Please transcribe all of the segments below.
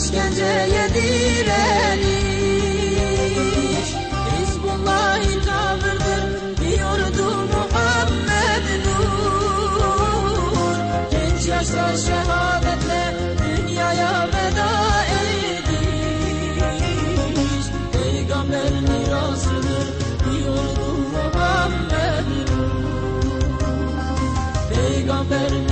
işkenceye direniş. Hizbullah'ın tavırdır diyordu Muhammed Nur. Genç yaşta şehadetle dünyaya veda ediş. Peygamber mirasıdır diyordu Muhammed Nur. Peygamber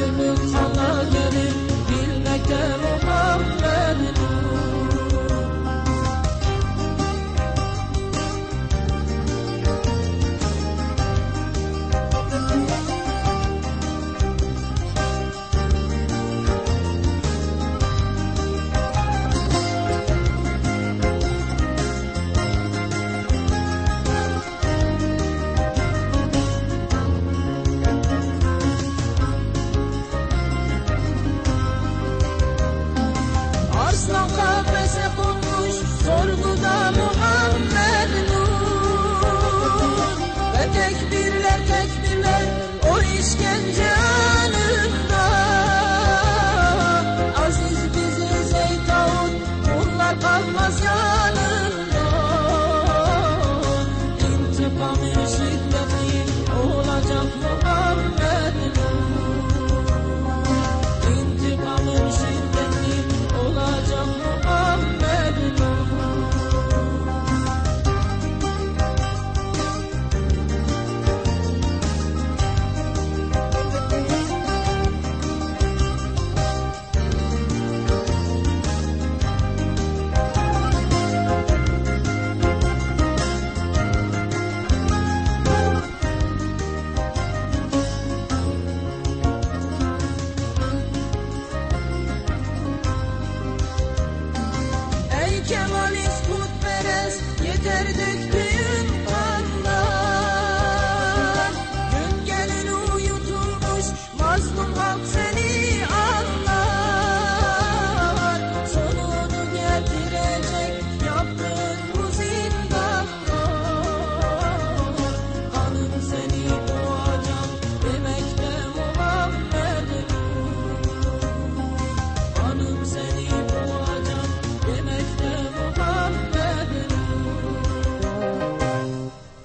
Özgürlük sana bilmekte